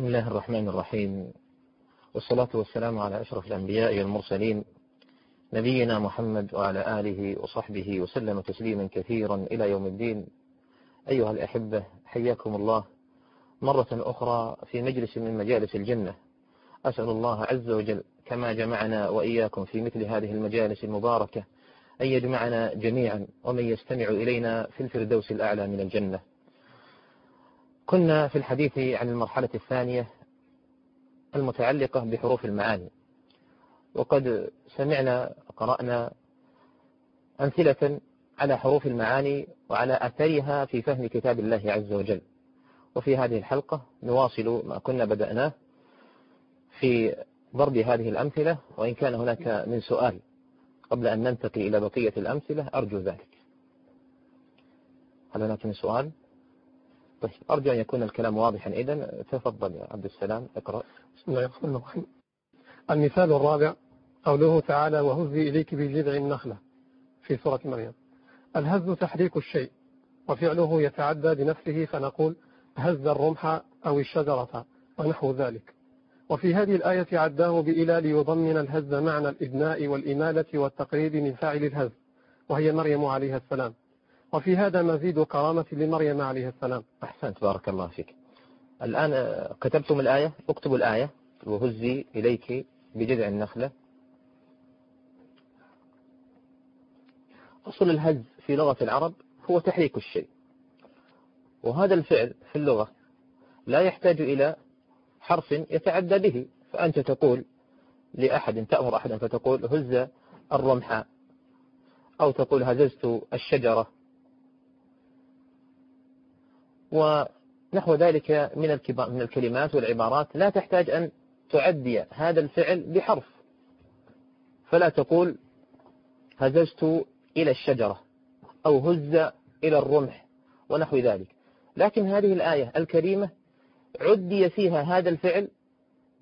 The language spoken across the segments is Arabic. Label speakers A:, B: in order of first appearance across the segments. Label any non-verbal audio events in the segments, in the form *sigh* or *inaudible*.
A: بسم الله الرحمن الرحيم. والصلاة والسلام على أشرف الأنبياء والمرسلين نبينا محمد وعلى آله وصحبه وسلم تسليما كثيرا إلى يوم الدين. أيها الأحبة حياكم الله مرة أخرى في مجلس من مجالس الجنة. أسأل الله عز وجل كما جمعنا وإياكم في مثل هذه المجالس المباركة أن يجمعنا جميعا ومن يستمع إلينا في الفردوس الأعلى من الجنة. كنا في الحديث عن المرحلة الثانية المتعلقة بحروف المعاني. وقد سمعنا قرأنا أمثلة على حروف المعاني وعلى أثرها في فهم كتاب الله عز وجل. وفي هذه الحلقة نواصل ما كنا بدأناه في ضرب هذه الأمثلة وإن كان هناك من سؤال قبل أن ننتقي إلى بقية الأمثلة أرجو ذلك. هل هناك من سؤال؟ طيب أرجو أن يكون الكلام واضحا. إذا تفضل يا عبد السلام اقرأ.
B: بسم الله الرحمن الرحيم. المثال الرابع قوله تعالى وهزي إليك بجذع النخلة في سورة مريم. الهز تحريك الشيء وفعله يتعدى بنفسه فنقول هز الرمح أو الشجرة ونحو ذلك. وفي هذه الآية عداه بإلى ليضمن الهز معنى الإبناء والإمالة والتقريب من فاعل الهز وهي مريم عليها السلام. وفي هذا مزيد كرامة لمريم عليه السلام.
A: أحسنت بارك الله فيك. الآن كتبتم الآية اكتبوا الآية وهزي إليك بجذع النخلة. أصل الهز في لغة العرب هو تحريك الشيء. وهذا الفعل في اللغة لا يحتاج إلى حرف يتعدى به. فأنت تقول لأحد تأمر أحدا فتقول هز الرمح أو تقول هززت الشجرة. ونحو ذلك من من الكلمات والعبارات. لا تحتاج أن تعدي هذا الفعل بحرف. فلا تقول هززت إلى الشجرة أو هز إلى الرمح ونحو ذلك. لكن هذه الآية الكريمة عدي فيها هذا الفعل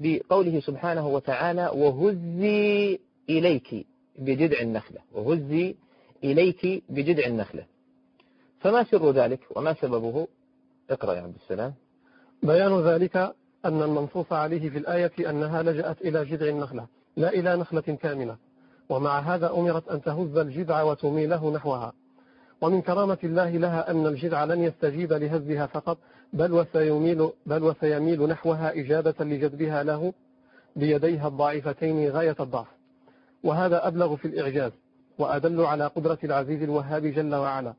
A: بقوله سبحانه وتعالى وهزي إليك بجذع النخلة وهزي إليك بجذع النخلة. فما سر ذلك وما سببه؟ اقرأ يا عبد السلام.
B: بيان ذلك أن المنصوص عليه في الآية أنها لجأت إلى جذع النخلة لا إلى نخلة كاملة ومع هذا أمرت أن تهز الجذع وتميله نحوها. ومن كرامة الله لها أن الجذع لن يستجيب لهزها فقط بل وسيميل, بل وسيميل نحوها إجابة لجذبها له بيديها الضعيفتين غاية الضعف. وهذا أبلغ في الإعجاز وأدل على قدرة العزيز الوهاب جل وعلا.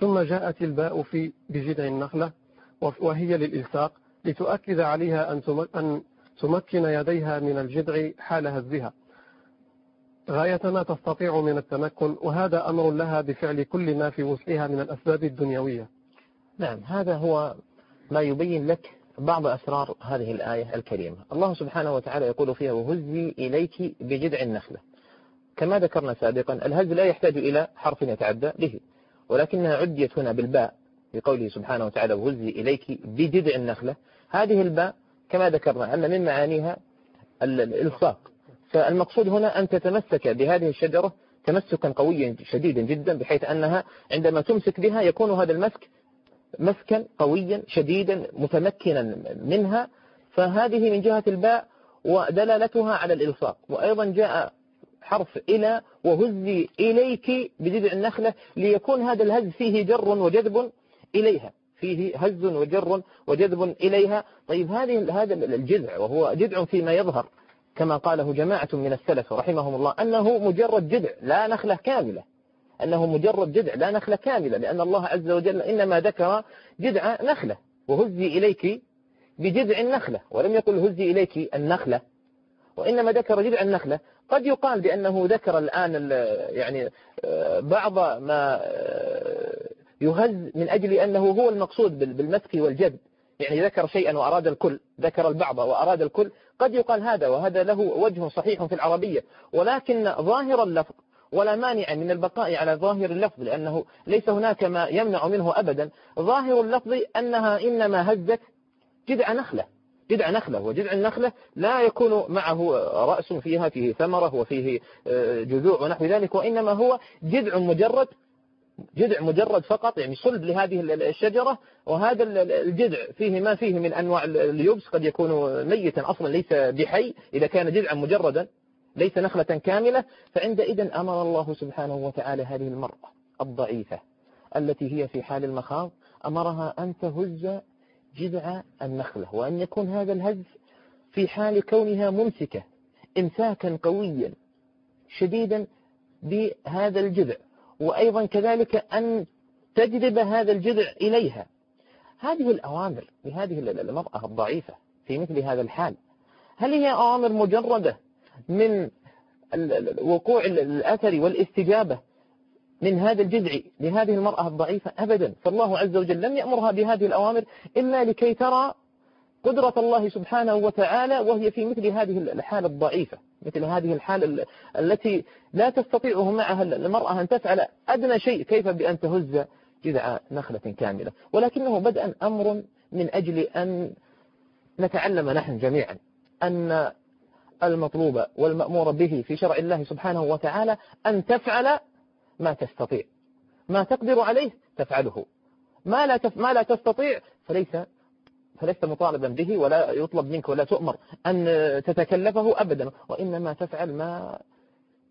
B: ثم جاءت الباء في بجذع النخلة وهي للإلصاق لتؤكد عليها أن تمكن يديها من الجذع حال هزها. غاية ما تستطيع من التمكن وهذا أمر لها بفعل كل ما في وسعها من الأسباب الدنيوية.
A: نعم هذا هو ما يبين لك بعض أسرار هذه الآية الكريمة. الله سبحانه وتعالى يقول فيها وهزي إليك بجذع النخلة. كما ذكرنا سابقا الهز لا يحتاج إلى حرف يتعدى به. ولكنها عديت هنا بالباء بقوله سبحانه وتعالى وهزي إليك بجذع النخلة هذه الباء كما ذكرنا أن من معانيها الإلصاق. فالمقصود هنا أن تتمسك بهذه الشجرة تمسكا قويا شديدا جدا بحيث أنها عندما تمسك بها يكون هذا المسك مسكا قويا شديدا متمكنا منها. فهذه من جهة الباء ودلالتها على الإلصاق. وأيضا جاء حرف إلى وهزي إليك بجذع النخلة ليكون هذا الهز فيه جر وجذب إليها. فيه هز وجر وجذب إليها. طيب هذه هذا الجذع وهو جذع فيما يظهر كما قاله جماعة من السلف رحمهم الله أنه مجرد جذع لا نخلة كاملة. أنه مجرد جذع لا نخلة كاملة لأن الله عز وجل إنما ذكر جذع نخلة. وهزي إليك بجذع النخلة. ولم يقل هزي إليك النخلة. وإنما ذكر جذع النخلة. قد يقال بأنه ذكر الآن يعني بعض ما يهز من أجل أنه هو المقصود بالمسك والجذب يعني ذكر شيئا وأراد الكل ذكر البعض وأراد الكل. قد يقال هذا وهذا له وجه صحيح في العربية. ولكن ظاهر اللفظ ولا مانع من البقاء على ظاهر اللفظ لأنه ليس هناك ما يمنع منه أبدا. ظاهر اللفظ أنها إنما هزت جذع نخلة. جذع نخلة وجذع النخلة لا يكون معه رأس فيها فيه ثمرة وفيه جذوع ونحو ذلك وإنما هو جذع مجرد جذع مجرد فقط يعني صلب لهذه الشجرة وهذا الجذع فيه ما فيه من أنواع اليبس قد يكون ميتا أصلا ليس بحي إذا كان جذعا مجردا ليس نخلة كاملة فعندئذ أمر الله سبحانه وتعالى هذه المرأة الضعيفة التي هي في حال المخاض أمرها أن تهز جذع النخلة وأن يكون هذا الهز في حال كونها ممسكة إمساكا قويا شديدا بهذا الجذع. وأيضا كذلك أن تجذب هذا الجذع إليها. هذه الأوامر لهذه المرأة الضعيفة في مثل هذا الحال هل هي أوامر مجردة من وقوع الأثر والاستجابة من هذا الجذع لهذه المرأة الضعيفة أبدا. فالله عز وجل لم يأمرها بهذه الأوامر إلا لكي ترى قدرة الله سبحانه وتعالى وهي في مثل هذه الحالة الضعيفة مثل هذه الحالة التي لا تستطيعه معها المرأة أن تفعل أدنى شيء. كيف بأن تهز جذع نخلة كاملة؟ ولكنه بدأ أمر من أجل أن نتعلم نحن جميعا أن المطلوب والمأمور به في شرع الله سبحانه وتعالى أن تفعل ما تستطيع. ما تقدر عليه تفعله. ما لا ما لا تستطيع فليس فلست مطالبا به ولا يطلب منك ولا تؤمر أن تتكلفه أبدا وإنما تفعل ما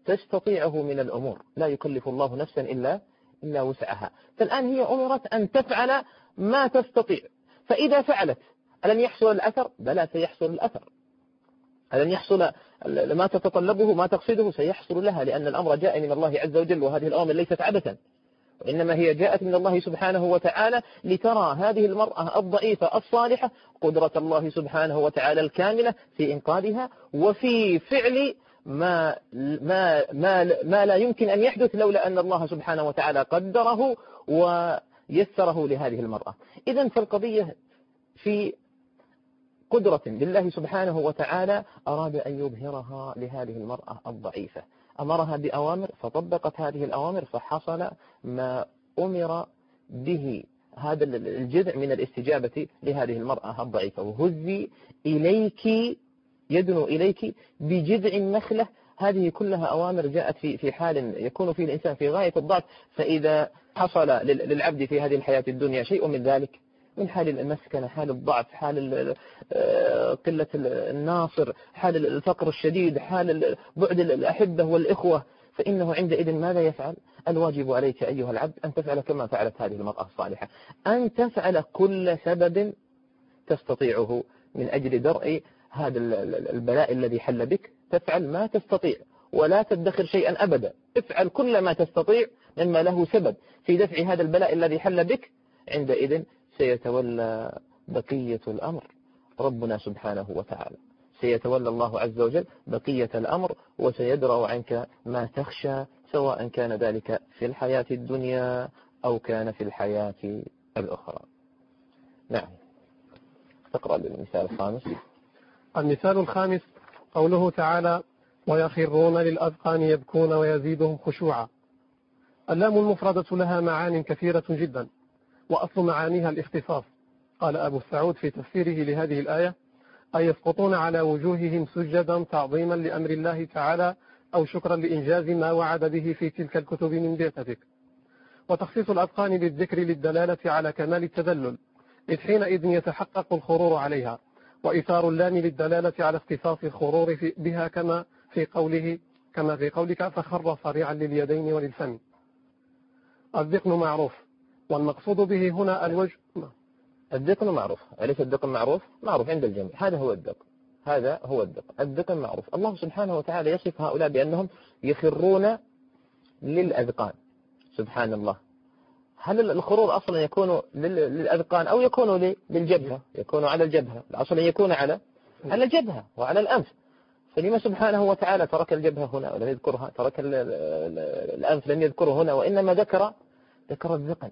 A: تستطيعه من الأمور. لا يكلف الله نفسا إلا إلا وسعها. فالآن هي أمرت أن تفعل ما تستطيع. فإذا فعلت ألن يحصل الأثر؟ بلى سيحصل الأثر. ألن يحصل ما تتطلبه ما تقصده سيحصل لها لأن الأمر جاء من الله عز وجل وهذه الأوامر ليست عبثا. وإنما هي جاءت من الله سبحانه وتعالى لترى هذه المرأة الضعيفة الصالحة قدرة الله سبحانه وتعالى الكاملة في إنقاذها وفي فعل ما ما ما ما لا يمكن أن يحدث لولا أن الله سبحانه وتعالى قدره ويسره لهذه المرأة. إذا فالقضية في قدرة لله سبحانه وتعالى أراد أن يظهرها لهذه المرأة الضعيفة. أمرها بأوامر فطبقت هذه الأوامر فحصل ما أمر به هذا الجذع من الاستجابة لهذه المرأة الضعيفة. وهزي إليك يدنو إليك بجذع النخلة. هذه كلها أوامر جاءت في في حال يكون فيه الإنسان في غاية الضعف. فإذا حصل للعبد في هذه الحياة الدنيا شيء من ذلك من حال المسكنة؟ حال الضعف حال آه، قلة الناصر حال الفقر الشديد حال بعد الأحبة والإخوة. فإنه عندئذ ماذا يفعل؟ الواجب عليك أيها العبد أن تفعل كما فعلت هذه المرأة الصالحة. أن تفعل كل سبب تستطيعه من أجل درء هذا البلاء الذي حل بك. تفعل ما تستطيع ولا تدخر شيئا أبدا. افعل كل ما تستطيع مما له سبب. في دفع هذا البلاء الذي حل بك عندئذ سيتولى بقية الأمر ربنا سبحانه وتعالى. سيتولى الله عز وجل بقية الأمر وسيدرأ عنك ما تخشى سواء كان ذلك في الحياة الدنيا أو كان في الحياة الأخرى. نعم. تقرأ المثال الخامس.
B: المثال الخامس قوله تعالى ويخرون للأذقان يبكون ويزيدهم خشوعا. اللام المفردة لها معان كثيرة جدا. وأصل معانيها الاختصاص. قال أبو السعود في تفسيره لهذه الآية أي يسقطون على وجوههم سجدا تعظيما لأمر الله تعالى أو شكرا لإنجاز ما وعد به في تلك الكتب من بعثتك. وتخصيص الأذقان بالذكر للدلالة على كمال التذلل إذ حينئذ يتحقق الخرور عليها وإثار اللام للدلالة على اختصاص الخرور بها كما في قوله كما في قولك فخر صريعا لليدين وللفم. الذقن معروف. والمقصود به هنا الوجه
A: الدقن معروف. أليس الدقن معروف؟ معروف عند الجميع. هذا هو الدقن هذا هو الدقن الدقن معروف. الله سبحانه وتعالى يصف هؤلاء بأنهم يخرون للأذقان. سبحان الله. هل الخرور أصلا يكون للأذقان أو يكون للجبهة؟ يكون على الجبهة. أصلا يكون على على الجبهة وعلى الأنف. فلما سبحانه وتعالى ترك الجبهة هنا ولم يذكرها ترك الأنف لم يذكره هنا وإنما ذكر ذكر الذقن.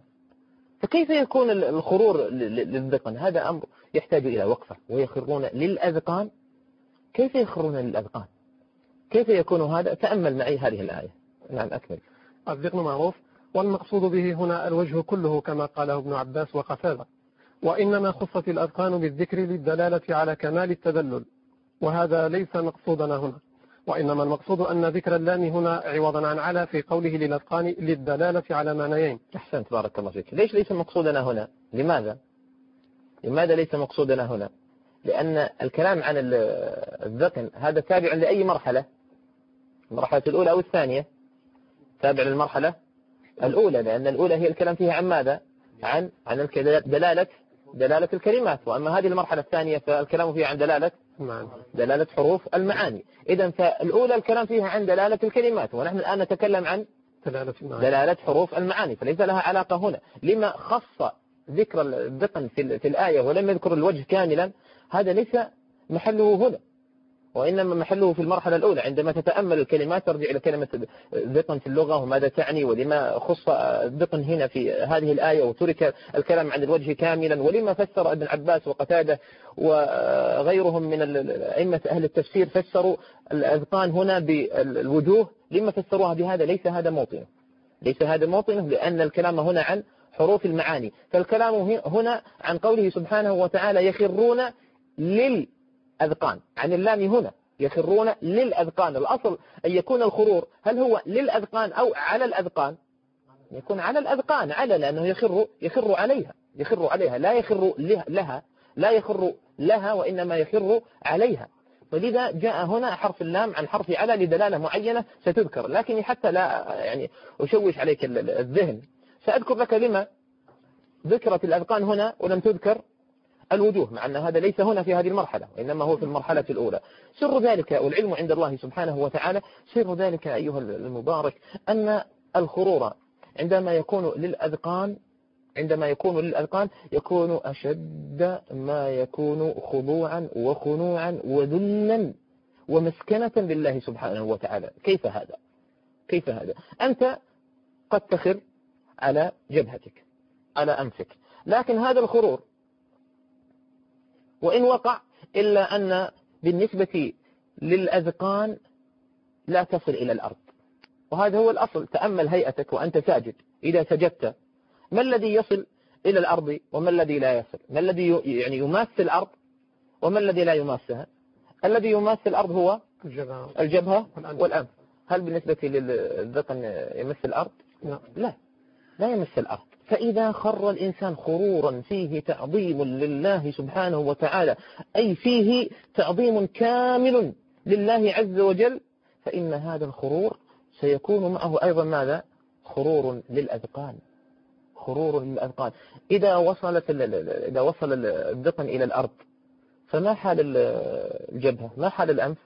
A: فكيف يكون الخرور للذقن؟ هذا أمر يحتاج إلى وقفة ويخرون للأذقان. كيف يخرون للأذقان؟ كيف يكون هذا؟ تأمل معي هذه الآية. نعم أكمل.
B: الذقن معروف والمقصود به هنا الوجه كله كما قاله ابن عباس وقتادة. وإنما خصت الأذقان بالذكر للدلالة على كمال التدلل وهذا ليس مقصودنا هنا. وإنما المقصود أن ذكر اللام هنا عوضا عن على في قوله للأتقان للدلالة على معنيين.
A: أحسنت بارك الله فيك. ليش ليس مقصودنا هنا؟ لماذا؟ لماذا ليس مقصودنا هنا؟ لأن الكلام عن الذقن هذا تابع لأي مرحلة؟ المرحلة الأولى أو الثانية؟ تابع للمرحلة الأولى لأن الأولى هي الكلام فيها عن ماذا؟ عن عن دلالة دلالة الكلمات. وأما هذه المرحلة الثانية فالكلام فيها عن دلالة دلالة حروف المعاني. إذا فالأولى الكلام فيها عن دلالة الكلمات ونحن الآن نتكلم عن دلالة, دلالة حروف المعاني فليس لها علاقة هنا. لما خص ذكر الذقن في الآية ولم يذكر الوجه كاملا هذا ليس محله هنا. وإنما محله في المرحلة الأولى. عندما تتأمل الكلمات ترجع إلى كلمة ذقن في اللغة وماذا تعني ولما خص الذقن هنا في هذه الآية وترك الكلام عن الوجه كاملا ولما فسر ابن عباس وقتادة وغيرهم من أئمة أهل التفسير فسروا الأذقان هنا بالوجوه. لما فسروها بهذا ليس هذا موطنه ليس هذا موطنه لأن الكلام هنا عن حروف المعاني. فالكلام هنا عن قوله سبحانه وتعالى يخرون للأذقان عن اللام هنا يخرون للأذقان. الأصل أن يكون الخرور هل هو للأذقان أو على الأذقان؟ يكون على الأذقان على لأنه يخر يخر عليها يخر عليها لا يخر لها لا يخر لها وإنما يخر عليها. ولذا جاء هنا حرف اللام عن حرف على لدلالة معينة ستذكر. لكن حتى لا يعني أشوش عليك الذهن. سأذكر لك لما ذكرت الأذقان هنا ولم تذكر. الوجوه مع أن هذا ليس هنا في هذه المرحلة وإنما هو في المرحلة الأولى. سر ذلك والعلم عند الله سبحانه وتعالى سر ذلك أيها المبارك أن الخرور عندما يكون للأذقان عندما يكون للأذقان يكون أشد ما يكون خضوعا وخنوعا وذلا ومسكنة لله سبحانه وتعالى. كيف هذا؟ كيف هذا؟ أنت قد تخر على جبهتك على أنفك. لكن هذا الخرور وإن وقع إلا أن بالنسبة للأذقان لا تصل إلى الأرض. وهذا هو الأصل. تأمل هيئتك وأنت ساجد إذا سجدت. ما الذي يصل إلى الأرض وما الذي لا يصل؟ ما الذي يعني يماس الأرض وما الذي لا يماسها؟ الذي يماس الأرض هو الجبهة, الجبهة والأنف. هل بالنسبة للذقن يمس الأرض؟ لا. لا. لا يمس الأرض. فإذا خر الإنسان خرورا فيه تعظيم لله سبحانه وتعالى أي فيه تعظيم كامل لله عز وجل فإن هذا الخرور سيكون معه أيضا ماذا؟ خرور للأذقان. خرور للأذقان. إذا وصلت إذا وصل الذقن إلى الأرض فما حال الجبهة؟ ما حال الأنف؟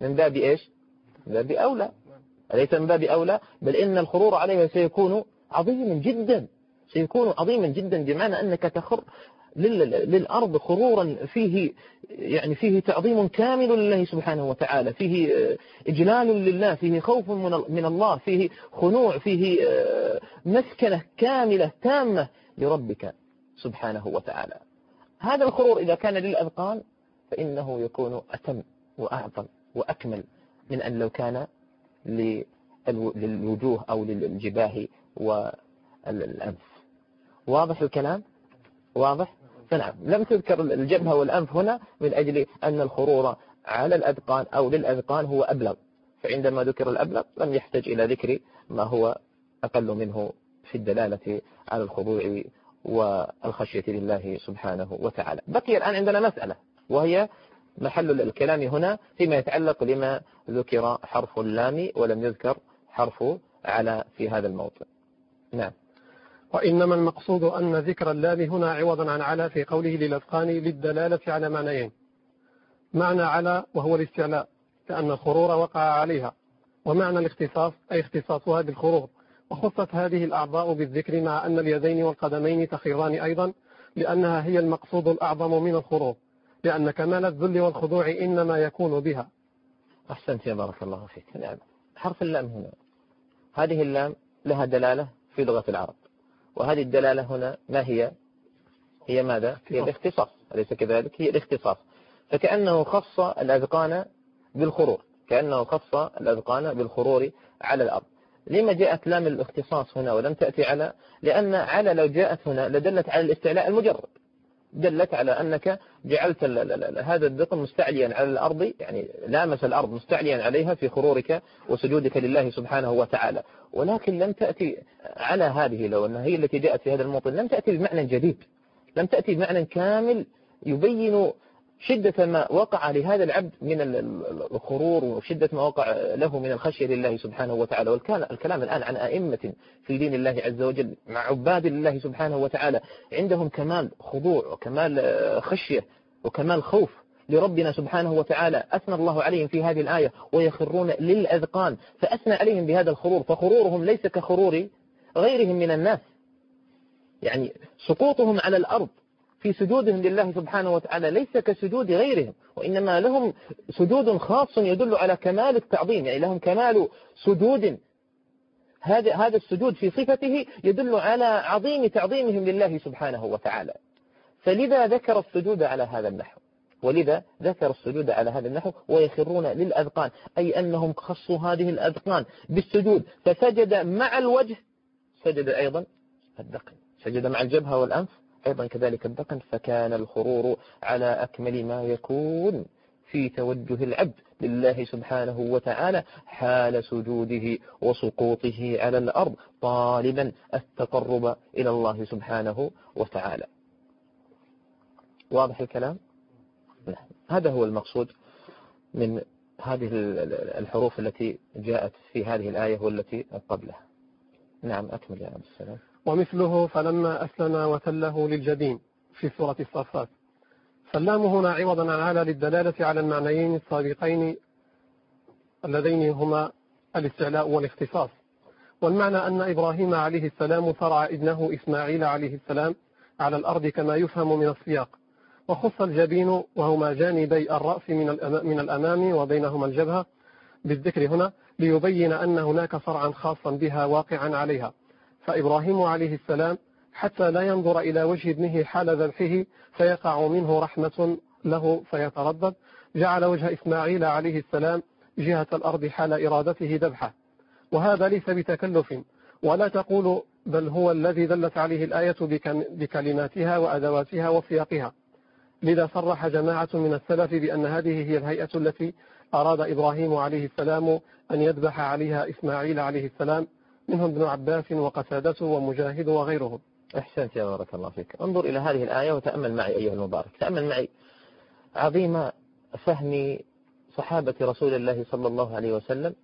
A: من باب إيش؟ من باب أولى. أليس من باب أولى؟ بل إن الخرور عليها سيكون عظيما جدا. سيكون عظيما جدا بمعنى أنك تخر للأرض خرورا فيه يعني فيه تعظيم كامل لله سبحانه وتعالى فيه إجلال لله فيه خوف من الله فيه خنوع فيه مسكنة كاملة تامة لربك سبحانه وتعالى. هذا الخرور إذا كان للأذقان فإنه يكون أتم وأعظم وأكمل من أن لو كان للوجوه أو للجباه والأنف. واضح الكلام؟ واضح؟ فنعم لم تذكر الجبهة والأنف هنا من أجل أن الخرور على الأذقان أو للأذقان هو أبلغ. فعندما ذكر الأبلغ لم يحتاج إلى ذكر ما هو أقل منه في الدلالة على الخضوع والخشية لله سبحانه وتعالى. بقي الآن عندنا مسألة وهي محل الكلام هنا فيما يتعلق لما ذكر حرف اللام ولم يذكر حرف على في هذا الموضع نعم.
B: وإنما المقصود أن ذكر اللام هنا عوضا عن على في قوله للأذقان للدلالة على معنيين. معنى على وهو الاستعلاء كأن الخرور وقع عليها. ومعنى الاختصاص أي اختصاصها بالخرور وخصت هذه الأعضاء بالذكر مع أن اليدين والقدمين تخيران أيضا لأنها هي المقصود الأعظم من الخرور لأن كمال الذل والخضوع إنما يكون بها.
A: أحسنت يا بارك الله فيك. نعم. حرف اللام هنا. هذه اللام لها دلالة في لغة العرب. وهذه الدلالة هنا ما هي؟ هي ماذا؟ هي الاختصاص. أليس كذلك؟ هي الاختصاص. فكأنه خص الأذقان بالخرور كأنه خص الأذقان بالخرور على الأرض. لما جاءت لام الاختصاص هنا ولم تأتي على؟ لأن على لو جاءت هنا لدلت على الاستعلاء المجرد. دلت على أنك جعلت هذا الدقن مستعليا على الأرض يعني لامس الأرض مستعليا عليها في خرورك وسجودك لله سبحانه وتعالى. ولكن لم تأتي على هذه لو أنها هي التي جاءت في هذا الموطن لم تأتي بمعنى جديد. لم تأتي بمعنى كامل يبين شدة ما وقع لهذا العبد من الخرور وشدة ما وقع له من الخشية لله سبحانه وتعالى. والكلام الآن عن أئمة في دين الله عز وجل مع عباد الله سبحانه وتعالى. عندهم كمال خضوع وكمال خشية وكمال خوف لربنا سبحانه وتعالى. أثنى الله عليهم في هذه الآية ويخرون للأذقان فأثنى عليهم بهذا الخرور. فخرورهم ليس كخرور غيرهم من الناس. يعني سقوطهم على الأرض في سجودهم لله سبحانه وتعالى ليس كسجود غيرهم وإنما لهم سجود خاص يدل على كمال التعظيم يعني لهم كمال سجود. هذا هذا السجود في صفته يدل على عظيم تعظيمهم لله سبحانه وتعالى. فلذا ذكر السجود على هذا النحو ولذا ذكر السجود على هذا النحو ويخرون للأذقان أي أنهم خصوا هذه الأذقان بالسجود فسجد مع الوجه سجد أيضا الذقن سجد مع الجبهة والأنف أيضا كذلك الذقن فكان الخرور على أكمل ما يكون في توجه العبد لله سبحانه وتعالى حال سجوده وسقوطه على الأرض طالبا التقرب إلى الله سبحانه وتعالى. واضح الكلام؟ نعم. هذا هو المقصود من هذه الحروف التي جاءت في هذه الآية والتي قبلها. نعم أكمل يا عبد السلام.
B: ومثله فلما أسلم وتله للجبين في سورة الصفات. فاللام هنا عوضا عن على للدلالة على المعنيين السابقين اللذين هما الاستعلاء والاختصاص. والمعنى أن إبراهيم عليه السلام صرع ابنه إسماعيل عليه السلام على الأرض كما يفهم من السياق. وخص الجبين وهما جانبي الرأس من الأمام وبينهما الجبهة بالذكر هنا ليبين أن هناك صرعا خاصا بها واقعا عليها. فإبراهيم عليه السلام حتى لا ينظر إلى وجه ابنه حال ذبحه فيقع منه رحمة له فيتردد. جعل وجه إسماعيل عليه السلام جهة الأرض حال إرادته ذبحه. وهذا ليس بتكلف. ولا تقول بل هو الذي دلت عليه الآية بكلماتها وأدواتها وسياقها. لذا صرح جماعة من السلف بأن هذه هي الهيئة التي أراد إبراهيم عليه السلام أن يذبح عليها إسماعيل عليه السلام منهم ابن عباس وقتادة ومجاهد وغيرهم.
A: أحسنت يا بارك الله فيك. انظر إلى هذه الآية وتأمل معي أيها المبارك. تأمل معي عظيم فهم صحابة رسول الله صلى الله عليه وسلم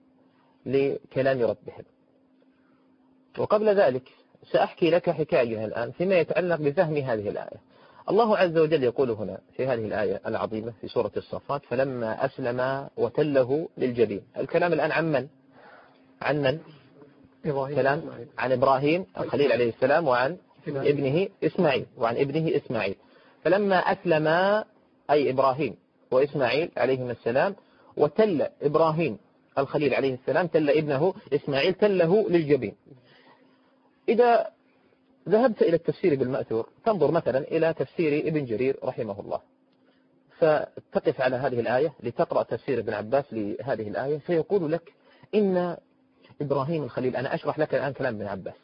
A: لكلام ربهم. وقبل ذلك سأحكي لك حكاية الآن فيما يتعلق بفهم هذه الآية. الله عز وجل يقول هنا في هذه الآية العظيمة في سورة الصفات فلما أسلم وتله للجبين. الكلام الآن عن من؟ عن من؟ كلام عن إبراهيم الخليل عليه السلام وعن ابنه إسماعيل وعن ابنه إسماعيل. فلما أسلم أي إبراهيم وإسماعيل عليهما السلام وتل إبراهيم الخليل عليه السلام تل ابنه إسماعيل تله للجبين. إذا ذهبت إلى التفسير بالمأثور تنظر مثلا إلى تفسير ابن جرير رحمه الله. فتقف على هذه الآية لتقرأ تفسير ابن عباس لهذه الآية فيقول لك إن إبراهيم الخليل. أنا أشرح لك الآن كلام ابن عباس.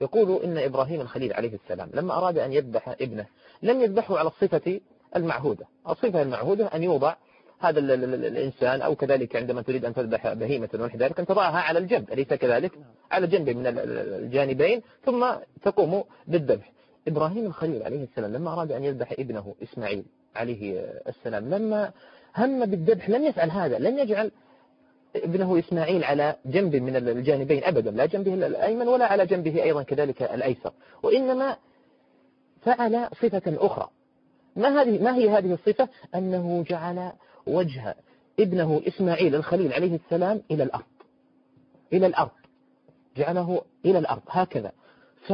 A: يقول إن إبراهيم الخليل عليه السلام لما أراد أن يذبح ابنه لم يذبحه على الصفة المعهودة. الصفة المعهودة أن يوضع هذا الإنسان أو كذلك عندما تريد أن تذبح بهيمة ونحو ذلك أن تضعها على الجنب أليس كذلك؟ على جنب من الجانبين ثم تقوم بالذبح. إبراهيم الخليل عليه السلام لما أراد أن يذبح ابنه إسماعيل عليه السلام لما هم بالذبح لم يفعل هذا لم يجعل ابنه إسماعيل على جنب من الجانبين أبدا لا جنبه الأيمن ولا على جنبه أيضا كذلك الأيسر. وإنما فعل صفة أخرى. ما هذه ما هي هذه الصفة؟ أنه جعل وجه ابنه إسماعيل الخليل عليه السلام إلى الأرض. إلى الأرض. جعله إلى الأرض. هكذا. ف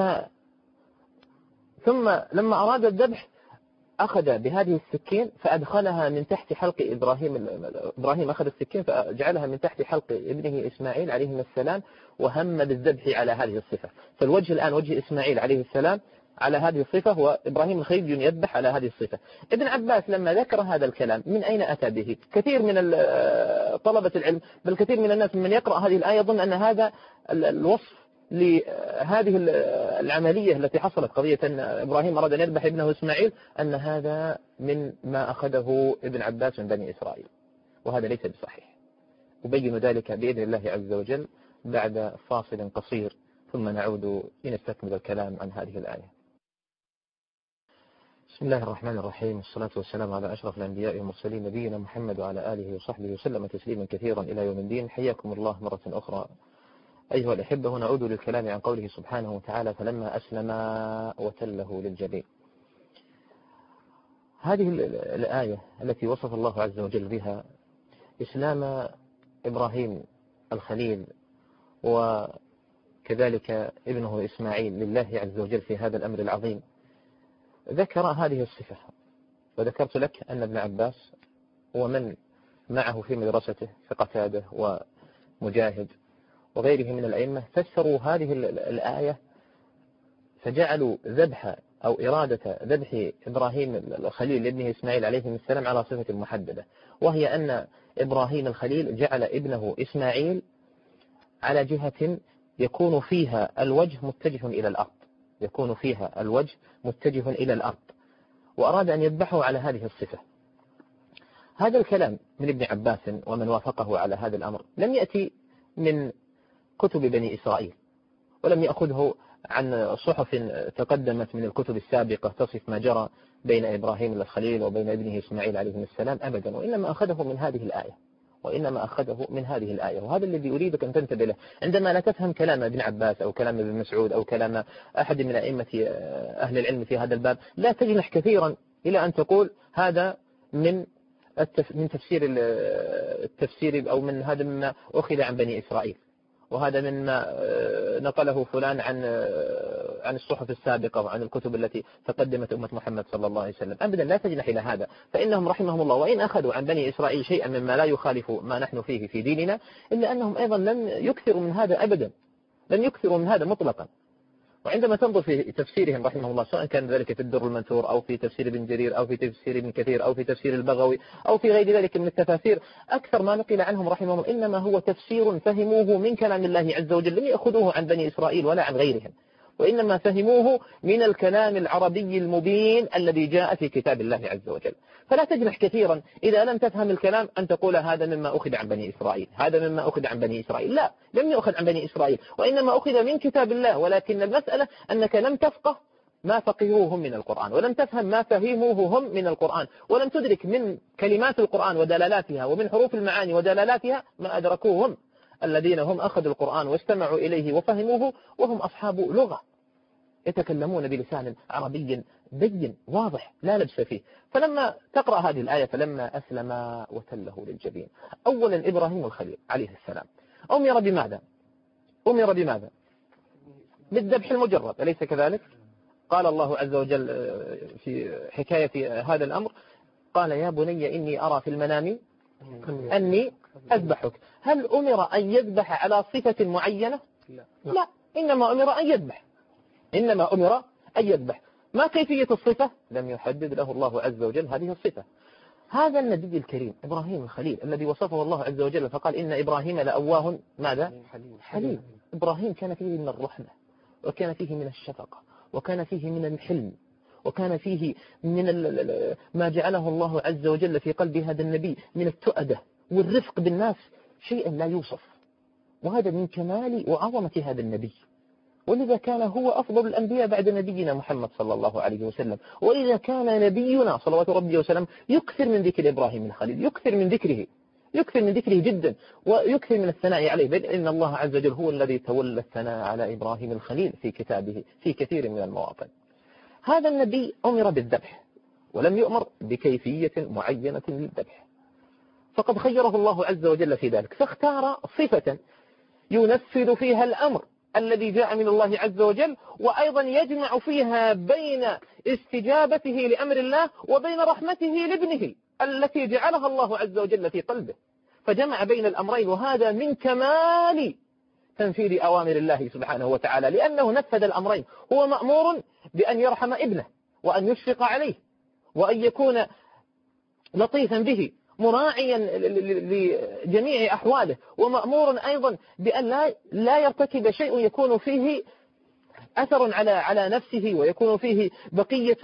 A: ثم لما أراد الذبح أخذ بهذه السكين فأدخلها من تحت حلق إبراهيم إبراهيم أخذ السكين فجعلها من تحت حلق ابنه إسماعيل عليه السلام وهم بالذبح على هذه الصفة. فالوجه الآن وجه إسماعيل عليه السلام على هذه الصفة هو إبراهيم الخليل يذبح على هذه الصفة. ابن عباس لما ذكر هذا الكلام من أين أتى به؟ كثير من طلبة العلم بل كثير من الناس من يقرأ هذه الآية يظن أن هذا الوصف لهذه العملية التي حصلت. قضية أن إبراهيم أراد أن يذبح ابنه إسماعيل أن هذا من ما أخذه ابن عباس من بني إسرائيل. وهذا ليس بصحيح. أبين ذلك بإذن الله عز وجل بعد فاصل قصير ثم نعود لنستكمل الكلام عن هذه الآية. بسم الله الرحمن الرحيم. والصلاة والسلام على أشرف الأنبياء والمرسلين نبينا محمد وعلى آله وصحبه وسلم تسليما كثيرا إلى يوم الدين. حياكم الله مرة أخرى. أيها الأحبة نعود للكلام عن قوله سبحانه وتعالى فلما أسلم وتله للجبين. هذه الآية التي وصف الله عز وجل بها إسلام إبراهيم الخليل وكذلك ابنه إسماعيل لله عز وجل في هذا الأمر العظيم. ذكر هذه الصفة وذكرت لك أن ابن عباس ومن معه في مدرسته في قتاده ومجاهد. وغيره من الأئمة فسروا هذه الآية فجعلوا ذبح أو إرادة ذبح إبراهيم الخليل لابنه إسماعيل عليه السلام على صفة محددة وهي أن إبراهيم الخليل جعل ابنه إسماعيل على جهة يكون فيها الوجه متجه إلى الأرض يكون فيها الوجه متجه إلى الأرض وأراد أن يذبحه على هذه الصفة. هذا الكلام من ابن عباس ومن وافقه على هذا الأمر. لم يأتي من كتب بني إسرائيل ولم يأخذه عن صحف تقدمت من الكتب السابقة تصف ما جرى بين إبراهيم الخليل وبين ابنه إسماعيل عليه السلام أبدا وإنما أخذه من هذه الآية وإنما أخذه من هذه الآية وهذا الذي أريدك أن تنتبه له. عندما لا تفهم كلام ابن عباس أو كلام ابن مسعود أو كلام أحد من أئمة أهل العلم في هذا الباب لا تجنح كثيرا إلى أن تقول هذا من من تفسير التفسير أو من هذا مما أخذ عن بني إسرائيل. وهذا مما آه، نقله فلان عن آه، عن الصحف السابقة وعن الكتب التي تقدمت أمة محمد صلى الله عليه وسلم. أبدا لا تجنح إلى هذا. فإنهم رحمهم الله وإن أخذوا عن بني إسرائيل شيئا مما لا يخالف ما نحن فيه في ديننا إلا أنهم أيضا لم يكثروا من هذا أبدا لم يكثروا من هذا مطلقا. وعندما تنظر في تفسيرهم رحمه الله سواء كان ذلك في الدر المنثور أو في تفسير ابن جرير أو في تفسير ابن كثير أو في تفسير البغوي أو في غير ذلك من التفاسير أكثر ما نقل عنهم رحمه الله إنما هو تفسير فهموه من كلام الله عز وجل لم يأخذوه عن بني إسرائيل ولا عن غيرهم. وإنما فهموه من الكلام العربي المبين الذي جاء في كتاب الله عز وجل. فلا تجنح كثيرا. إذا لم تفهم الكلام أن تقول هذا مما أخذ عن بني إسرائيل هذا مما أخذ عن بني إسرائيل. لا لم يأخذ عن بني إسرائيل. وإنما أخذ من كتاب الله. ولكن المسألة أنك لم تفقه ما فقهوهم من القرآن ولم تفهم ما فهموه هم من القرآن ولم تدرك من كلمات القرآن ودلالاتها ومن حروف المعاني ودلالاتها ما أدركوهم الذين هم أخذوا القرآن واستمعوا إليه وفهموه وهم أصحاب لغة. يتكلمون بلسان عربي بين واضح لا لبس فيه. فلما تقرأ هذه الآية فلما أسلم وتله للجبين. أولا إبراهيم الخليل عليه السلام. أمر بماذا؟ أمر بماذا؟ بالذبح المجرد أليس كذلك؟ قال الله عز وجل في حكاية هذا الأمر قال يا بني إني أرى في المنام أني أذبحك. هل أمر أن يذبح على صفة معينة؟ لا, لا. إنما أمر أن يذبح. إنما أمر أن يذبح. ما كيفية الصفة؟ لم يحدد له الله عز وجل هذه الصفة. هذا النبي الكريم إبراهيم الخليل الذي وصفه الله عز وجل فقال إن إبراهيم لأواه ماذا؟ حليم, حليم. إبراهيم كان فيه من الرحمة وكان فيه من الشفقة وكان فيه من الحلم وكان فيه من ما جعله الله عز وجل في قلب هذا النبي من التؤدة. والرفق بالناس شيئا لا يوصف. وهذا من كمال وعظمة هذا النبي. ولذا كان هو أفضل الأنبياء بعد نبينا محمد صلى الله عليه وسلم. ولذا كان نبينا صلوات ربي وسلم يكثر من ذكر إبراهيم الخليل يكثر من ذكره يكثر من ذكره جدا ويكثر من الثناء عليه. بل إن الله عز وجل هو الذي تولى الثناء على إبراهيم الخليل في كتابه في كثير من المواطن. هذا النبي أمر بالذبح ولم يؤمر بكيفية معينة للذبح. فقد خيره الله عز وجل في ذلك. فاختار صفة ينفذ فيها الأمر الذي جاء من الله عز وجل وأيضا يجمع فيها بين استجابته لأمر الله وبين رحمته لابنه التي جعلها الله عز وجل في قلبه. فجمع بين الأمرين وهذا من كمال تنفيذ أوامر الله سبحانه وتعالى لأنه نفذ الأمرين. هو مأمور بأن يرحم ابنه وأن يشفق عليه وأن يكون لطيفا به. مراعيا لجميع أحواله ومأمور أيضا بأن لا, لا يرتكب شيء يكون فيه أثر على على نفسه ويكون فيه بقية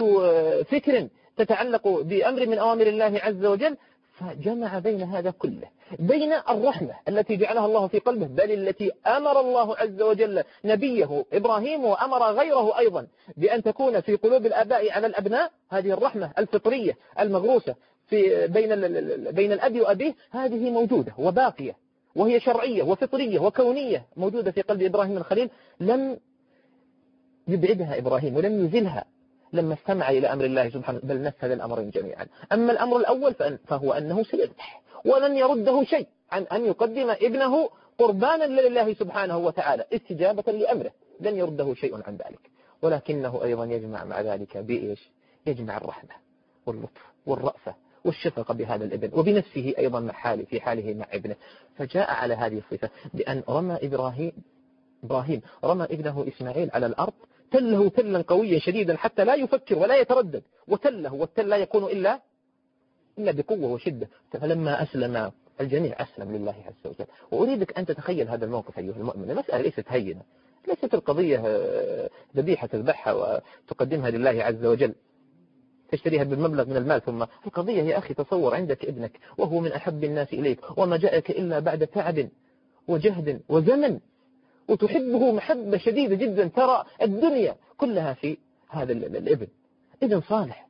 A: فكر تتعلق بأمر من أوامر الله عز وجل. فجمع بين هذا كله بين الرحمة التي جعلها الله في قلبه بل التي أمر الله عز وجل نبيه إبراهيم وأمر غيره أيضا بأن تكون في قلوب الآباء على الأبناء. هذه الرحمة الفطرية المغروسة في بين بين الأب وأبيه هذه موجودة وباقية وهي شرعية وفطرية وكونية موجودة في قلب إبراهيم الخليل لم يبعدها إبراهيم ولم يزلها لما استمع إلى أمر الله سبحانه بل نفذ الأمرين جميعا. أما الأمر الأول فهو أنه سيذبح ولن يرده شيء عن أن يقدم ابنه قربانا لله سبحانه وتعالى استجابة لأمره لن يرده شيء عن ذلك. ولكنه أيضا يجمع مع ذلك بإيش؟ يجمع الرحمة واللطف والرأفة والشفقة بهذا الابن وبنفسه أيضا مع حاله في حاله مع ابنه. فجاء على هذه الصفة بأن رمى إبراهيم إبراهيم رمى ابنه إسماعيل على الأرض تله تلا قويا شديدا حتى لا يفكر ولا يتردد وتله والتل لا يكون إلا إلا بقوة وشدة. فلما أسلم الجميع أسلم لله عز وجل. وأريدك أن تتخيل هذا الموقف أيها المؤمن. المسألة ليست هينة ليست القضية آه، ذبيحة تذبحها وتقدمها لله عز وجل. تشتريها بمبلغ من المال ثم القضية يا أخي تصور عندك ابنك وهو من أحب الناس إليك وما جاءك إلا بعد تعب وجهد وزمن وتحبه محبة شديدة جدا ترى الدنيا كلها في هذا الابن. ابن صالح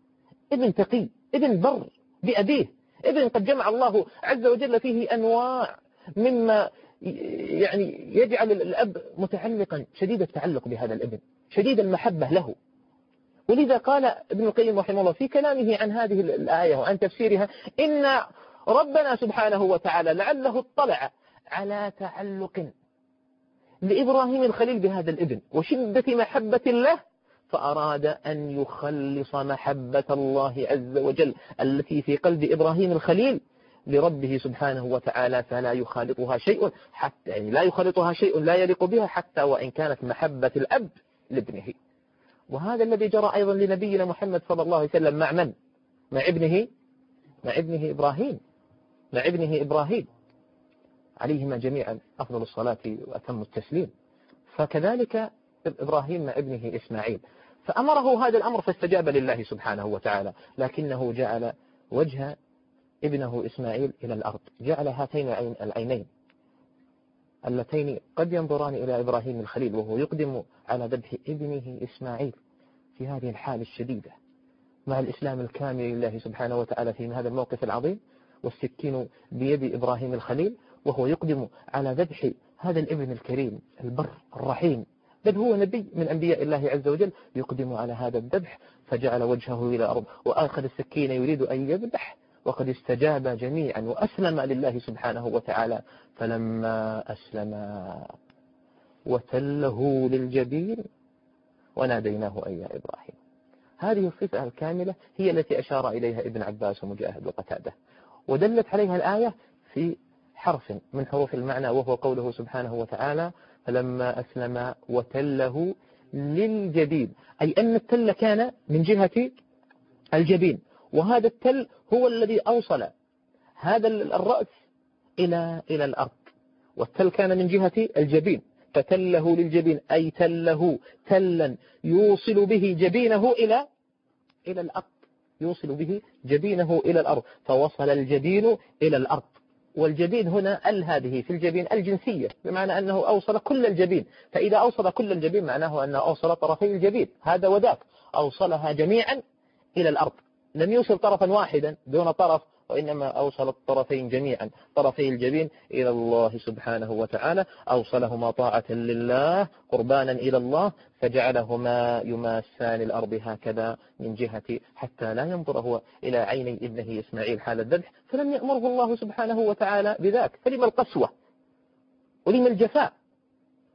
A: ابن تقي ابن بر بأبيه. ابن قد جمع الله عز وجل فيه أنواع مما يعني يجعل الأب متعلقا شديد التعلق بهذا الابن شديد المحبة له. ولذا قال ابن القيم رحمه الله في كلامه عن هذه الآية وعن تفسيرها إن ربنا سبحانه وتعالى لعله اطلع على تعلق لإبراهيم الخليل بهذا الابن وشدة محبة الله فأراد أن يخلص محبة الله عز وجل التي في قلب إبراهيم الخليل لربه سبحانه وتعالى فلا يخالطها شيء حتى يعني لا يخالطها شيء لا يليق بها حتى وإن كانت محبة الأب لابنه. وهذا الذي جرى أيضا لنبينا محمد صلى الله عليه وسلم مع من؟ مع ابنه مع ابنه إبراهيم مع ابنه إبراهيم. عليهما جميعا أفضل الصلاة وأتم التسليم. فكذلك إبراهيم مع ابنه إسماعيل. فأمره هذا الأمر فاستجاب لله سبحانه وتعالى. لكنه جعل وجه ابنه إسماعيل إلى الأرض. جعل هاتين العينين. اللتين قد ينظران إلى إبراهيم الخليل وهو يقدم على ذبح ابنه إسماعيل في هذه الحالة الشديدة. مع الإسلام الكامل لله سبحانه وتعالى في هذا الموقف العظيم والسكين بيد إبراهيم الخليل وهو يقدم على ذبح هذا الابن الكريم البر الرحيم. بل هو نبي من أنبياء الله عز وجل يقدم على هذا الذبح فجعل وجهه إلى الأرض وآخذ السكين يريد أن يذبح. وقد استجابا جميعا وأسلما لله سبحانه وتعالى. فلما أسلما وتله للجبين وناديناه أي إبراهيم. هذه الصفة الكاملة هي التي أشار إليها ابن عباس ومجاهد وقتادة. ودلت عليها الآية في حرف من حروف المعنى وهو قوله سبحانه وتعالى فلما أسلم وتله للجبين. أي أن التل كان من جهة الجبين. وهذا التل هو الذي أوصل هذا الرأس إلى إلى الأرض. والتل كان من جهة الجبين. فتله للجبين أي تله تلا يوصل به جبينه إلى إلى الأرض. يوصل به جبينه إلى الأرض. فوصل الجبين إلى الأرض. والجبين هنا ال هذه في الجبين الجنسية بمعنى أنه أوصل كل الجبين. فإذا أوصل كل الجبين معناه أنه أوصل طرفي الجبين. هذا وذاك أوصلها جميعا إلى الأرض. لم يوصل طرفا واحدا دون طرف وإنما أوصل الطرفين جميعا. طرفي الجبين إلى الله سبحانه وتعالى. أوصلهما طاعة لله قربانا إلى الله. فجعلهما يماسان الأرض هكذا من جهة حتى لا ينظر هو إلى عيني ابنه إسماعيل حال الذبح فلم يأمره الله سبحانه وتعالى بذاك. فلما القسوة؟ ولما الجفاء؟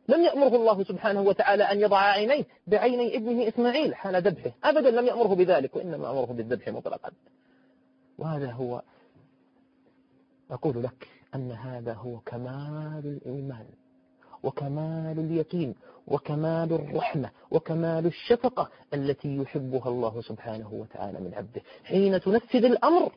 A: لم يأمره الله سبحانه وتعالى أن يضع عينيه بعيني ابنه إسماعيل حال ذبحه. أبدا لم يأمره بذلك وإنما أمره بالذبح مطلقا. وهذا هو أقول لك أن هذا هو كمال الإيمان وكمال اليقين وكمال الرحمة وكمال الشفقة التي يحبها الله سبحانه وتعالى من عبده. حين تنفذ الأمر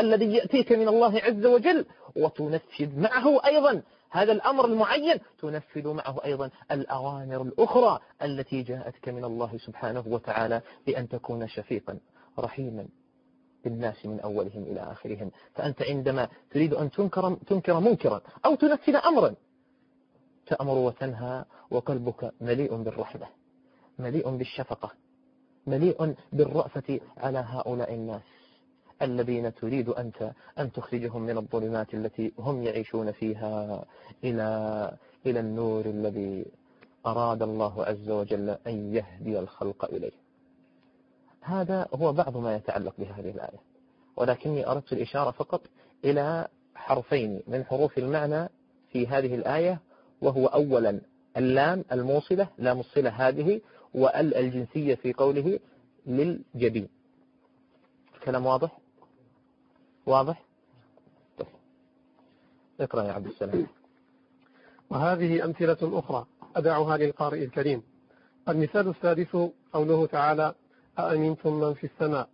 A: الذي يأتيك من الله عز وجل وتنفذ معه أيضا هذا الأمر المعين تنفذ معه أيضا الأوامر الأخرى التي جاءتك من الله سبحانه وتعالى بأن تكون شفيقا رحيما بالناس من أولهم إلى آخرهم. فأنت عندما تريد أن تنكر, تنكر منكرا أو تنفذ أمرا تأمر وتنهى وقلبك مليء بالرحمة مليء بالشفقة مليء بالرأفة على هؤلاء الناس. الذين تريد أنت أن تخرجهم من الظلمات التي هم يعيشون فيها إلى إلى النور الذي أراد الله عز وجل أن يهدي الخلق إليه. هذا هو بعض ما يتعلق بهذه الآية. ولكني أردت الإشارة فقط إلى حرفين من حروف المعنى في هذه الآية وهو أولا اللام الموصلة لام الصلة هذه وال الجنسية في قوله للجبين. الكلام واضح؟ واضح؟ طيب. اقرأ يا عبد السلام.
B: وهذه أمثلة أخرى أدعها للقارئ الكريم. المثال السادس قوله تعالى أأمنتم من في السماء؟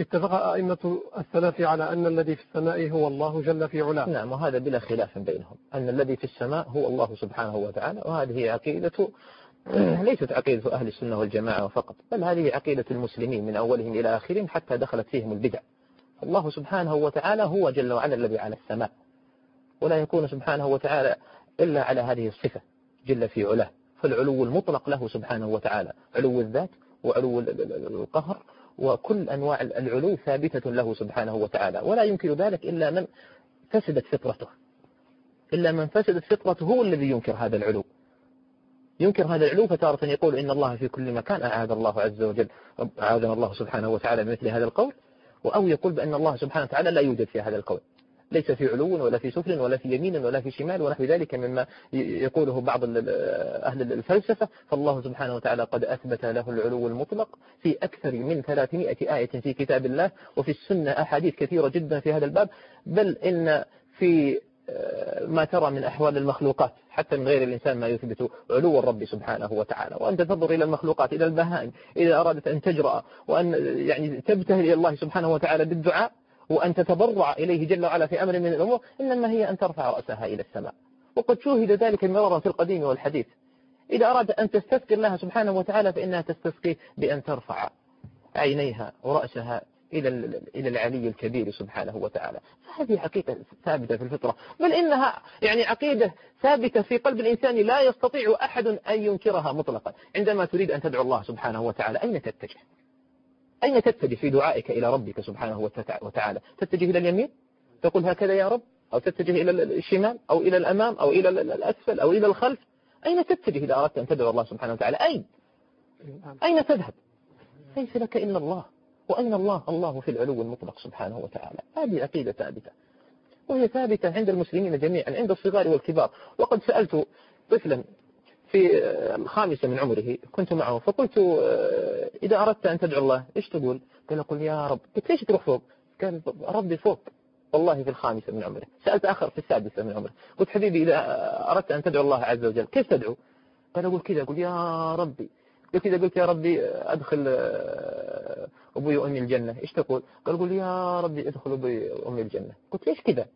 B: اتفق أئمة السلف على أن الذي في السماء هو الله جل في علاه.
A: نعم وهذا بلا خلاف بينهم. أن الذي في السماء هو الله سبحانه وتعالى وهذه عقيدة *clears throat* ليست عقيدة أهل السنة والجماعة فقط بل هذه عقيدة المسلمين من أولهم إلى آخرهم حتى دخلت فيهم البدع. الله سبحانه وتعالى هو جل وعلا الذي على السماء. ولا يكون سبحانه وتعالى إلا على هذه الصفة جل في علاه. فالعلو المطلق له سبحانه وتعالى. علو الذات وعلو القهر وكل أنواع العلو ثابتة له سبحانه وتعالى. ولا يمكن ذلك إلا من فسدت فطرته. إلا من فسدت فطرته هو الذي ينكر هذا العلو. ينكر هذا العلو فتارة يقول إن الله في كل مكان أعاذ الله عز وجل. أعاذنا الله سبحانه وتعالى بمثل هذا القول. أو يقول بأن الله سبحانه وتعالى لا يوجد في هذا الكون ليس في علو ولا في سفل ولا في يمين ولا في شمال ونحو ذلك مما يقوله بعض أهل الفلسفة. فالله سبحانه وتعالى قد أثبت له العلو المطلق في أكثر من 300 آية في كتاب الله وفي السنة أحاديث كثيرة جدا في هذا الباب. بل إن في ما ترى من أحوال المخلوقات حتى من غير الإنسان ما يثبت علو الرب سبحانه وتعالى. وأنت تنظر إلى المخلوقات إلى البهائم إذا أرادت أن تجرأ وأن يعني تبتهل إلى الله سبحانه وتعالى بالدعاء وأن تتضرع إليه جل وعلا في أمر من الأمور إنما هي أن ترفع رأسها إلى السماء. وقد شوهد ذلك مرارا في القديم والحديث. إذا أراد أن تستسقي الله سبحانه وتعالى فإنها تستسقي بأن ترفع عينيها ورأسها إلى إلى العلي الكبير سبحانه وتعالى. فهذه عقيدة ثابتة في الفطرة. بل إنها يعني عقيدة ثابتة في قلب الإنسان لا يستطيع أحد أن ينكرها مطلقا. عندما تريد أن تدعو الله سبحانه وتعالى أين تتجه؟ أين تتجه في دعائك إلى ربك سبحانه وتعالى؟ تتجه إلى اليمين؟ تقول هكذا يا رب؟ أو تتجه إلى الشمال؟ أو إلى الأمام؟ أو إلى الأسفل؟ أو إلى الخلف؟ أين تتجه إذا أردت أن تدعو الله سبحانه وتعالى؟ أين؟ أين تذهب؟ ليس لك إلا الله؟ وأين الله الله في العلو المطلق سبحانه وتعالى. هذه عقيدة ثابتة. وهي ثابتة عند المسلمين جميعا عند الصغار والكبار. وقد سألت طفلا في الخامسة من عمره كنت معه فقلت إذا أردت أن تدعو الله إيش تقول؟ قال أقول يا رب. قلت ليش تروح فوق؟ قال ربي فوق. والله في الخامسة من عمره. سألت آخر في السادسة من عمره. قلت حبيبي إذا أردت أن تدعو الله عز وجل كيف تدعو؟ قال أقول كذا أقول يا ربي. قلت إذا قلت يا ربي أدخل أبوي وأمي الجنة. إيش تقول؟ قال قول يا ربي ادخل أبوي وأمي الجنة. قلت ليش كذا؟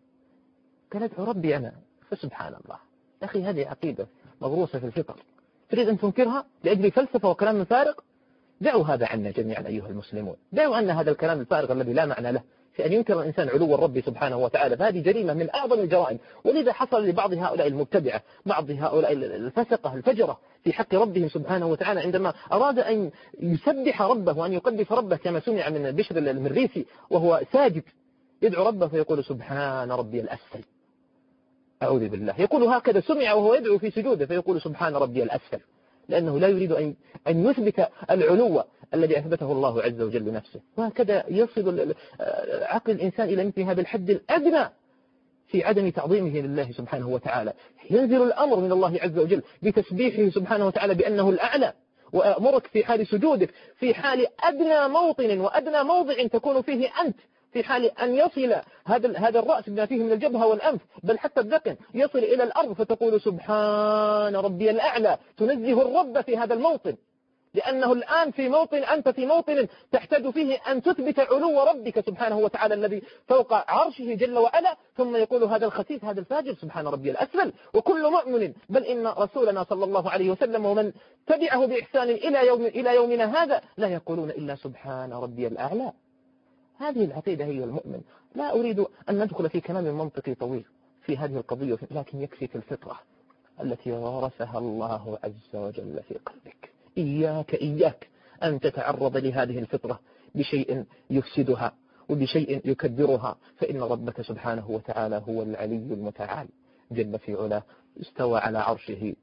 A: قال ادعو ربي أنا. فسبحان الله. يا أخي هذه عقيدة مغروسة في الفطر. تريد أن تنكرها لأجل فلسفة وكلام فارغ؟ دعوا هذا عنا جميعا أيها المسلمون. دعوا أن هذا الكلام الفارغ الذي لا معنى له. في أن ينكر الإنسان علو الرب سبحانه وتعالى فهذه جريمة من أعظم الجرائم. ولذا حصل لبعض هؤلاء المبتدعة بعض هؤلاء الفسقة الفجرة في حق ربهم سبحانه وتعالى عندما أراد أن يسبح ربه وأن يقدس ربه كما سمع من بشر المريسي وهو ساجد. يدعو ربه فيقول سبحان ربي الأسفل. أعوذ بالله. يقول هكذا سمع وهو يدعو في سجوده فيقول سبحان ربي الأسفل. لأنه لا يريد أن أن يثبت العلو الذي أثبته الله عز وجل لنفسه. وهكذا يصل عقل الإنسان إلى مثل هذا الحد الأدنى في عدم تعظيمه لله سبحانه وتعالى. ينزل الأمر من الله عز وجل بتسبيحه سبحانه وتعالى بأنه الأعلى وأمرك في حال سجودك في حال أدنى موطن وأدنى موضع تكون فيه أنت في حال أن يصل هذا هذا الرأس بما فيه من الجبهة والأنف بل حتى الذقن يصل إلى الأرض فتقول سبحان ربي الأعلى تنزه الرب في هذا الموطن. لأنه الآن في موطن أنت في موطن تحتاج فيه أن تثبت علو ربك سبحانه وتعالى الذي فوق عرشه جل وعلا ثم يقول هذا الخسيس هذا الفاجر سبحان ربي الأسفل. وكل مؤمن بل إن رسولنا صلى الله عليه وسلم ومن تبعه بإحسان إلى يوم إلى يومنا هذا لا يقولون إلا سبحان ربي الأعلى. هذه العقيدة هي المؤمن. لا أريد أن ندخل في كلام منطقي طويل في هذه القضية لكن يكفي في الفطرة التي غرسها الله عز وجل في قلبك. إياك إياك أن تتعرض لهذه الفطرة بشيء يفسدها وبشيء يكدرها فإن ربك سبحانه وتعالى هو العلي المتعال. جل في علاه استوى على عرشه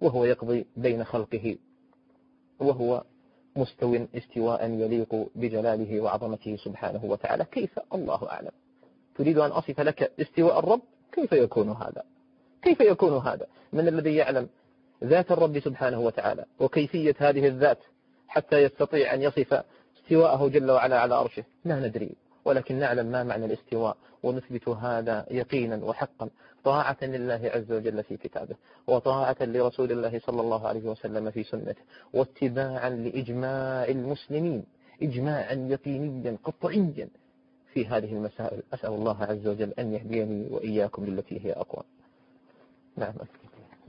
A: وهو يقضي بين خلقه وهو مستو استواء يليق بجلاله وعظمته سبحانه وتعالى. كيف؟ الله أعلم. تريد أن أصف لك استواء الرب؟ كيف يكون هذا؟ كيف يكون هذا؟ من الذي يعلم ذات الرب سبحانه وتعالى وكيفية هذه الذات حتى يستطيع أن يصف استواءه جل وعلا على عرشه. لا ندري ولكن نعلم ما معنى الاستواء ونثبت هذا يقينا وحقا طاعة لله عز وجل في كتابه وطاعة لرسول الله صلى الله عليه وسلم في سنته واتباعا لإجماع المسلمين إجماعا يقينيا قطعيا في هذه المسائل. أسأل الله عز وجل أن يهديني وإياكم للتي هي أقوى. نعم.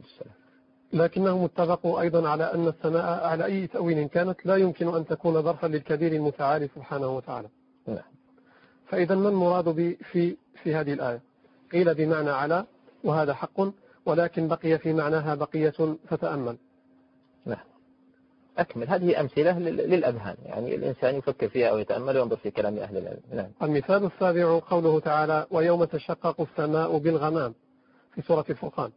B: السلام. لكنهم اتفقوا أيضا على أن السماء على أي تأويل كانت لا يمكن أن تكون ظرفا للكبير المتعالي سبحانه وتعالى.
A: نعم.
B: فإذا ما المراد في في هذه الآية؟ قيل بمعنى على وهذا حق ولكن بقي في معناها بقية فتأمل.
A: نعم. أكمل. هذه أمثلة للأذهان. يعني الإنسان يفكر فيها أو يتأمل وينظر في كلام أهل العلم. نعم.
B: المثال السابع قوله تعالى ويوم تشقق السماء بالغمام في سورة الفرقان.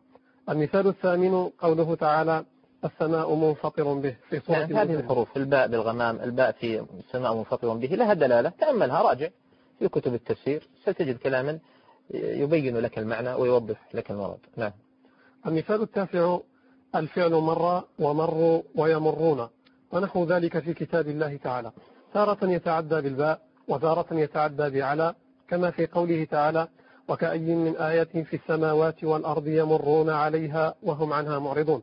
B: المثال الثامن قوله تعالى السماء منفطر به في سورة
A: نعم هذه الحروف الباء بالغمام الباء في السماء منفطر به لها دلالة تأملها راجع. في كتب التفسير ستجد كلاما يبين لك المعنى ويوضح لك المراد. نعم.
B: المثال التاسع الفعل مر ومروا ويمرون ونحو ذلك في كتاب الله تعالى. تارة يتعدى بالباء وتارة يتعدى بعلى كما في قوله تعالى وكأي من آية في السماوات والأرض يمرون عليها وهم عنها معرضون.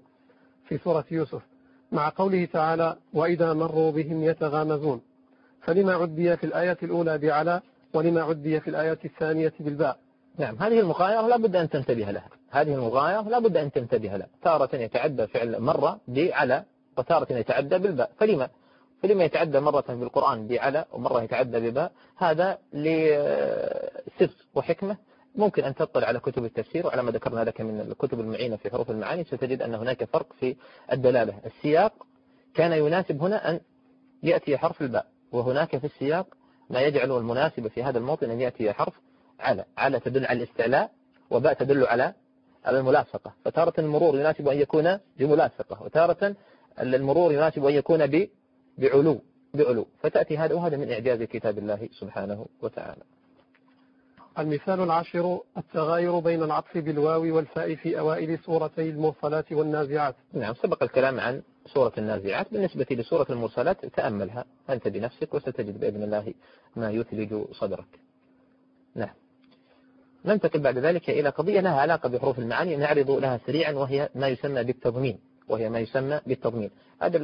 B: في سورة يوسف مع قوله تعالى وإذا مروا بهم يتغامزون فلما عدي في الآية الأولى بعلى ولما عدي في الآية الثانية بالباء.
A: نعم هذه المغايرة لا بد أن تنتبه لها. هذه المغايرة لا بد أن تنتبه لها. تارة يتعدى فعل مرة بعلى وتارة يتعدى بالباء. فلما؟ فلما يتعدى مرة في القرآن بعلى ومرة يتعدى بباء هذا لسر وحكمة ممكن أن تطلع على كتب التفسير وعلى ما ذكرنا لك من الكتب المعينة في حروف المعاني ستجد أن هناك فرق في الدلالة. السياق كان يناسب هنا أن يأتي حرف الباء وهناك في السياق ما يجعل المناسب في هذا الموطن أن يأتي حرف على. على تدل على الاستعلاء وباء تدل على على الملاصقة. فتارة المرور يناسب أن يكون بملاصقة وتارة المرور يناسب أن يكون بعلو بعلو. فتأتي هذا وهذا من إعجاز كتاب الله سبحانه وتعالى.
B: المثال العاشر التغاير بين العطف بالواو والفاء في أوائل سورتي المرسلات والنازعات.
A: نعم سبق الكلام عن سورة النازعات. بالنسبة لسورة المرسلات تأملها. أنت بنفسك وستجد بإذن الله ما يثلج صدرك. نعم. ننتقل بعد ذلك إلى قضية لها علاقة بحروف المعاني. نعرض لها سريعا وهي ما يسمى بالتضمين. وهي ما يسمى بالتضمين. هذا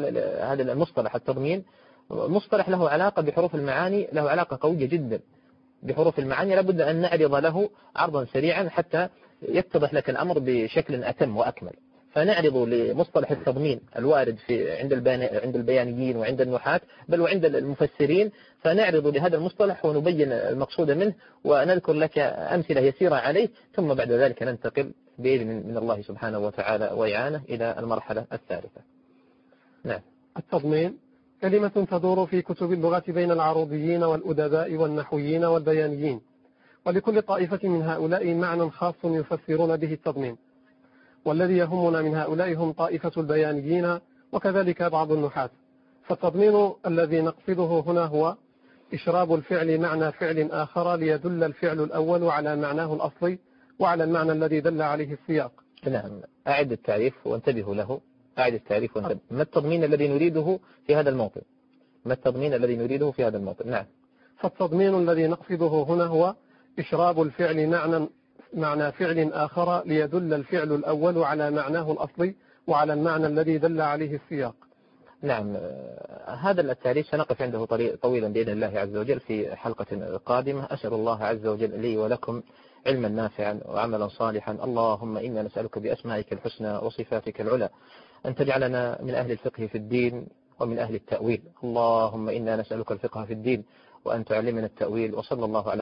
A: هذا المصطلح التضمين مصطلح له علاقة بحروف المعاني له علاقة قوية جدا. بحروف المعاني لابد أن نعرض له عرضا سريعا حتى يتضح لك الأمر بشكل أتم وأكمل. فنعرض لمصطلح التضمين الوارد في عند عند البيانيين وعند النحاة بل وعند المفسرين. فنعرض لهذا المصطلح ونبين المقصود منه ونذكر لك أمثلة يسيرة عليه. ثم بعد ذلك ننتقل بإذن من الله سبحانه وتعالى وإعانة إلى المرحلة الثالثة.
B: نعم. التضمين كلمة تدور في كتب اللغة بين العروضيين والأدباء والنحويين والبيانيين. ولكل طائفة من هؤلاء معنى خاص يفسرون به التضمين. والذي يهمنا من هؤلاء هم طائفة البيانيين وكذلك بعض النحاة. فالتضمين الذي نقصده هنا هو إشراب الفعل معنى فعل آخر ليدل الفعل الأول على معناه الأصلي وعلى المعنى الذي دل عليه السياق.
A: نعم أعد التعريف وانتبهوا له. أعد التعريف وانتبه. ما التضمين الذي نريده في هذا الموطن ما التضمين الذي نريده في هذا الموطن نعم.
B: فالتضمين الذي نقصده هنا هو إشراب الفعل معنى معنى فعل آخر ليدل الفعل الأول على معناه الأصلي وعلى المعنى الذي دل عليه السياق.
A: نعم. هذا التعريف سنقف عنده طويلا بإذن الله عز وجل في حلقة قادمة. أسأل الله عز وجل لي ولكم علما نافعا وعملا صالحا. اللهم إنا نسألك بأسمائك الحسنى وصفاتك العلى. أن تجعلنا من أهل الفقه في الدين ومن أهل التأويل. اللهم إنا نسألك الفقه في الدين وأن تعلمنا التأويل وصلى الله على